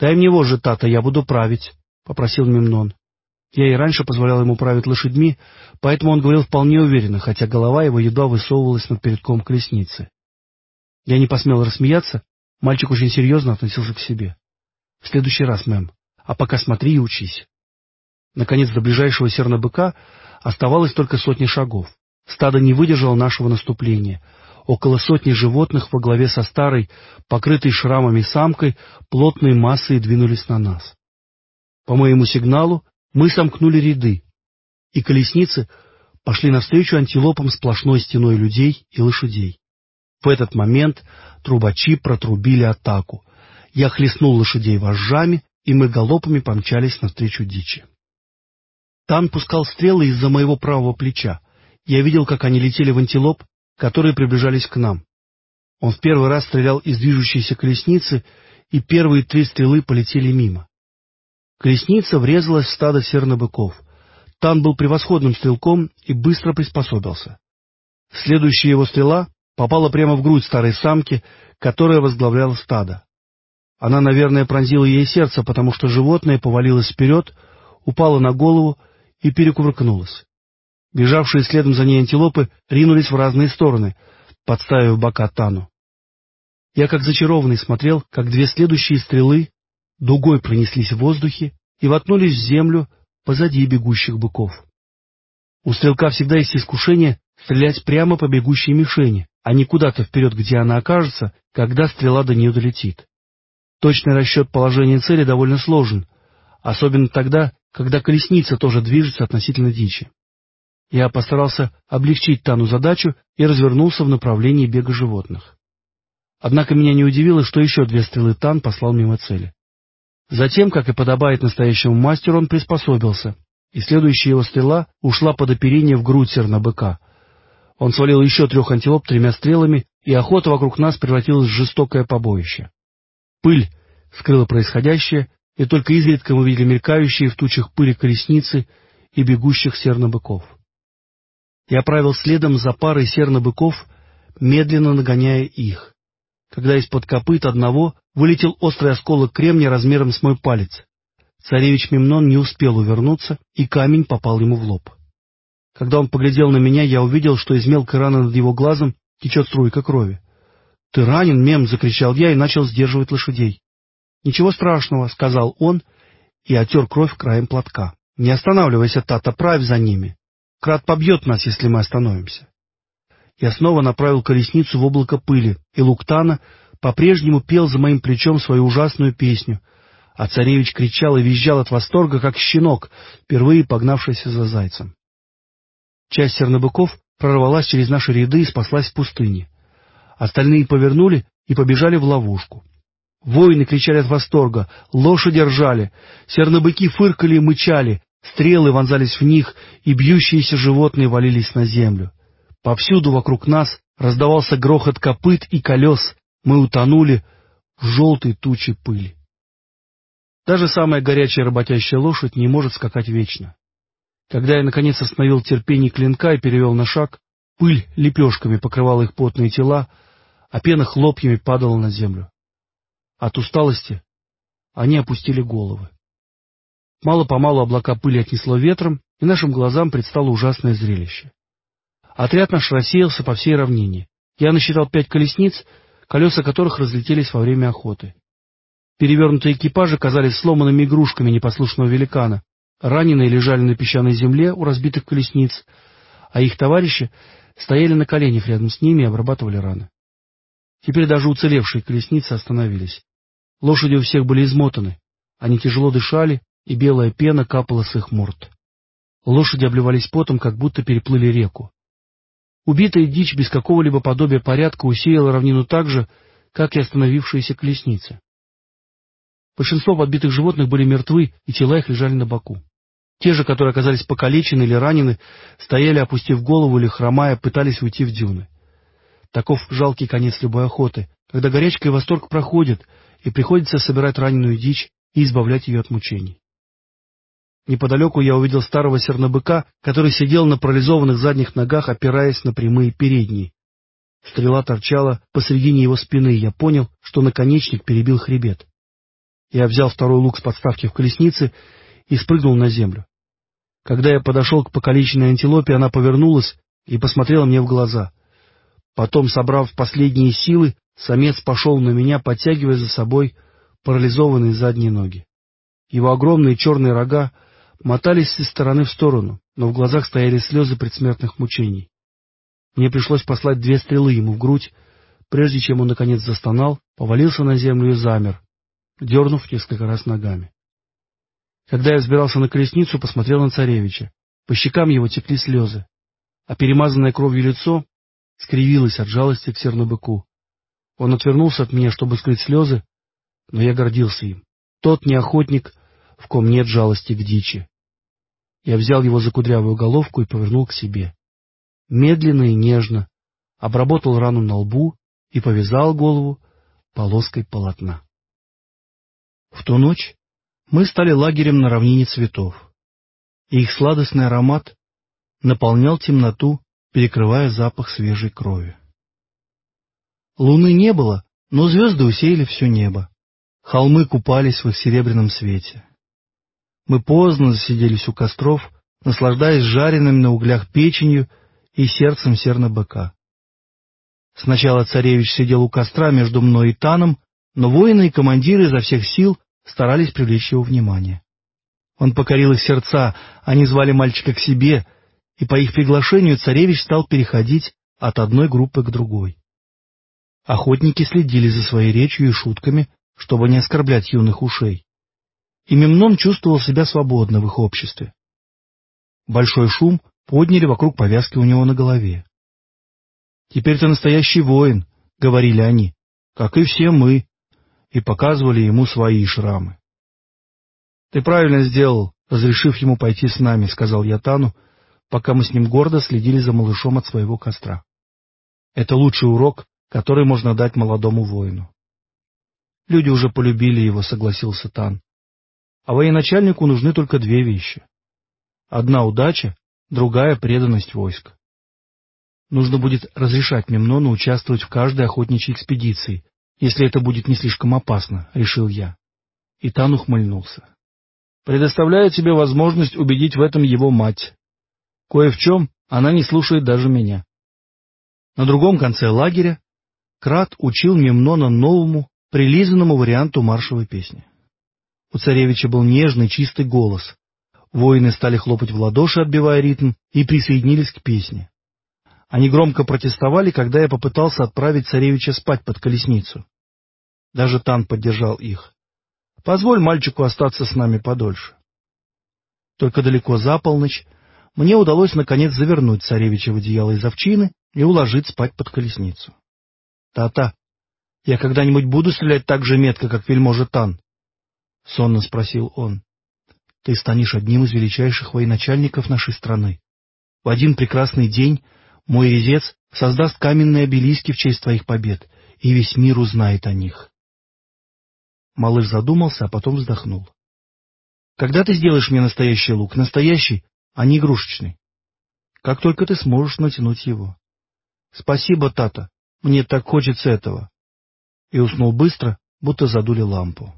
«Дай мне вожжи, Тата, я буду править», — попросил Мемнон. Я и раньше позволял ему править лошадьми, поэтому он говорил вполне уверенно, хотя голова его едва высовывалась над передком колесницы. Я не посмел рассмеяться, мальчик очень серьезно относился к себе. — В следующий раз, мэм. А пока смотри и учись. Наконец, до ближайшего серна-быка оставалось только сотни шагов. Стадо не выдержало нашего наступления. Около сотни животных во главе со старой, покрытой шрамами самкой, плотной массой двинулись на нас. По моему сигналу мы сомкнули ряды, и колесницы пошли навстречу антилопам сплошной стеной людей и лошадей. В этот момент трубачи протрубили атаку. Я хлестнул лошадей вожжами, и мы галопами помчались навстречу дичи. Тан пускал стрелы из-за моего правого плеча. Я видел, как они летели в антилоп, которые приближались к нам. Он в первый раз стрелял из движущейся колесницы, и первые три стрелы полетели мимо. Колесница врезалась в стадо сернобыков. Тан был превосходным стрелком и быстро приспособился. Следующая его стрела попала прямо в грудь старой самки, которая возглавляла стадо. Она, наверное, пронзила ей сердце, потому что животное повалилось вперед, упало на голову и перекувыркнулось. Бежавшие следом за ней антилопы ринулись в разные стороны, подставив бока Тану. Я, как зачарованный, смотрел, как две следующие стрелы дугой пронеслись в воздухе и воткнулись в землю позади бегущих быков. У стрелка всегда есть искушение стрелять прямо по бегущей мишени, а не куда-то вперед, где она окажется, когда стрела до нее долетит. Точный расчет положения цели довольно сложен, особенно тогда, когда колесница тоже движется относительно дичи. Я постарался облегчить Тану задачу и развернулся в направлении бега животных. Однако меня не удивило, что еще две стрелы Тан послал мимо цели. Затем, как и подобает настоящему мастеру, он приспособился, и следующая его стрела ушла под оперение в грудь серна-быка. Он свалил еще трех антилоп тремя стрелами, и охота вокруг нас превратилась в жестокое побоище. Пыль скрыла происходящее, и только изредка мы видели мелькающие в тучах пыли колесницы и бегущих серно-быков. Я правил следом за парой серно-быков, медленно нагоняя их когда из-под копыт одного вылетел острый осколок кремня размером с мой палец. Царевич Мемнон не успел увернуться, и камень попал ему в лоб. Когда он поглядел на меня, я увидел, что из мелкой раны над его глазом течет струйка крови. — Ты ранен, Мем! — закричал я и начал сдерживать лошадей. — Ничего страшного, — сказал он и отер кровь краем платка. — Не останавливайся, Тата, правь за ними. Крат побьет нас, если мы остановимся. Я снова направил колесницу в облако пыли, и Луктана по-прежнему пел за моим плечом свою ужасную песню, а царевич кричал и визжал от восторга, как щенок, впервые погнавшийся за зайцем. Часть сернобыков прорвалась через наши ряды и спаслась в пустыне. Остальные повернули и побежали в ловушку. Воины кричали от восторга, лошади ржали, сернобыки фыркали и мычали, стрелы вонзались в них, и бьющиеся животные валились на землю. Повсюду вокруг нас раздавался грохот копыт и колес, мы утонули в желтой туче пыли. Даже самая горячая работящая лошадь не может скакать вечно. Когда я, наконец, остановил терпение клинка и перевел на шаг, пыль лепешками покрывала их потные тела, а пена хлопьями падала на землю. От усталости они опустили головы. Мало-помалу облака пыли отнесло ветром, и нашим глазам предстало ужасное зрелище. Отряд наш рассеялся по всей равнине. Я насчитал пять колесниц, колеса которых разлетелись во время охоты. Перевернутые экипажи казались сломанными игрушками непослушного великана. Раненые лежали на песчаной земле у разбитых колесниц, а их товарищи стояли на коленях рядом с ними и обрабатывали раны. Теперь даже уцелевшие колесницы остановились. Лошади у всех были измотаны, они тяжело дышали, и белая пена капала с их морд. Лошади обливались потом, как будто переплыли реку. Убитая дичь без какого-либо подобия порядка усеяла равнину так же, как и остановившиеся колесницы. Большинство подбитых животных были мертвы, и тела их лежали на боку. Те же, которые оказались покалечены или ранены, стояли, опустив голову или хромая, пытались уйти в дюны. Таков жалкий конец любой охоты, когда горячка и восторг проходят, и приходится собирать раненую дичь и избавлять ее от мучений. Неподалеку я увидел старого сернобыка, который сидел на парализованных задних ногах, опираясь на прямые передние. Стрела торчала посредине его спины, и я понял, что наконечник перебил хребет. Я взял второй лук с подставки в колеснице и спрыгнул на землю. Когда я подошел к покалеченной антилопе, она повернулась и посмотрела мне в глаза. Потом, собрав последние силы, самец пошел на меня, подтягивая за собой парализованные задние ноги. Его огромные черные рога мотались из стороны в сторону, но в глазах стояли слезы предсмертных мучений. Мне пришлось послать две стрелы ему в грудь, прежде чем он, наконец, застонал, повалился на землю и замер, дернув несколько раз ногами. Когда я взбирался на колесницу, посмотрел на царевича. По щекам его текли слезы, а перемазанное кровью лицо скривилось от жалости к сернобыку. Он отвернулся от меня, чтобы скрыть слезы, но я гордился им. Тот не охотник, в ком нет жалости к дичи. Я взял его за кудрявую головку и повернул к себе. Медленно и нежно обработал рану на лбу и повязал голову полоской полотна. В ту ночь мы стали лагерем на равнине цветов, и их сладостный аромат наполнял темноту, перекрывая запах свежей крови. Луны не было, но звезды усеяли все небо. Холмы купались в их серебряном свете. Мы поздно засиделись у костров, наслаждаясь жареным на углях печенью и сердцем серна-быка. Сначала царевич сидел у костра между мной и Таном, но воины и командиры изо всех сил старались привлечь его внимание. Он покорил их сердца, они звали мальчика к себе, и по их приглашению царевич стал переходить от одной группы к другой. Охотники следили за своей речью и шутками, чтобы не оскорблять юных ушей и Мемнон чувствовал себя свободно в их обществе. Большой шум подняли вокруг повязки у него на голове. «Теперь ты настоящий воин», — говорили они, — «как и все мы», и показывали ему свои шрамы. «Ты правильно сделал, разрешив ему пойти с нами», — сказал я Тану, пока мы с ним гордо следили за малышом от своего костра. «Это лучший урок, который можно дать молодому воину». «Люди уже полюбили его», — согласился Тан а военачальнику нужны только две вещи. Одна удача, другая преданность войск. Нужно будет разрешать Мемнону участвовать в каждой охотничьей экспедиции, если это будет не слишком опасно, — решил я. И Тан ухмыльнулся. Предоставляю тебе возможность убедить в этом его мать. Кое в чем она не слушает даже меня. На другом конце лагеря Крат учил Мемнона новому, прилизанному варианту маршевой песни. У царевича был нежный, чистый голос. Воины стали хлопать в ладоши, отбивая ритм, и присоединились к песне. Они громко протестовали, когда я попытался отправить царевича спать под колесницу. Даже Тан поддержал их. «Позволь мальчику остаться с нами подольше». Только далеко за полночь мне удалось наконец завернуть царевича в одеяло из овчины и уложить спать под колесницу. «Та-та, я когда-нибудь буду стрелять так же метко, как вельможа Тан?» — сонно спросил он. — Ты станешь одним из величайших военачальников нашей страны. В один прекрасный день мой резец создаст каменные обелиски в честь твоих побед, и весь мир узнает о них. Малыш задумался, а потом вздохнул. — Когда ты сделаешь мне настоящий лук? Настоящий, а не игрушечный. Как только ты сможешь натянуть его. — Спасибо, Тата, мне так хочется этого. И уснул быстро, будто задули лампу.